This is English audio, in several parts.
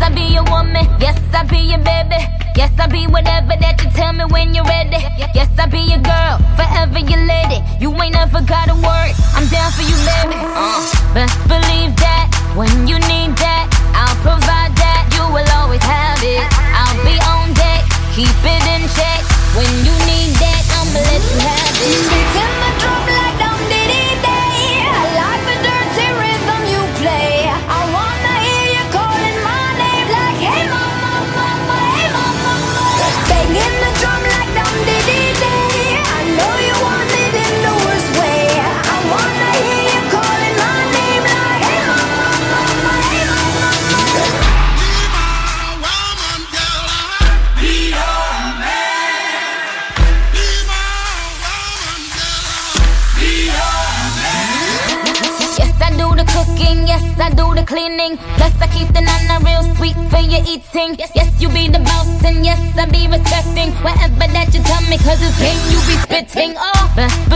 I be your woman. Yes, I be your baby. Yes, I be whatever that you tell me when you're ready. Yes, I be your girl, forever your lady. You ain't never gotta work. I'm down for you, baby. Uh, best believe that when you need that, I'll provide that. You will always have it. I'll be on deck, keep it. Cooking, yes, I do the cleaning. Plus, I keep the nana real sweet for your eating. Yes, yes, you be the boss, and yes, I be respecting whatever that you tell me, cause it's game you be spitting. Oh,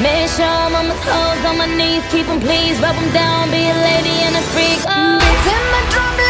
Make sure my toes, on my knees, keep him please, rub him down, be a lady and a freak. Oh. Beats in the drum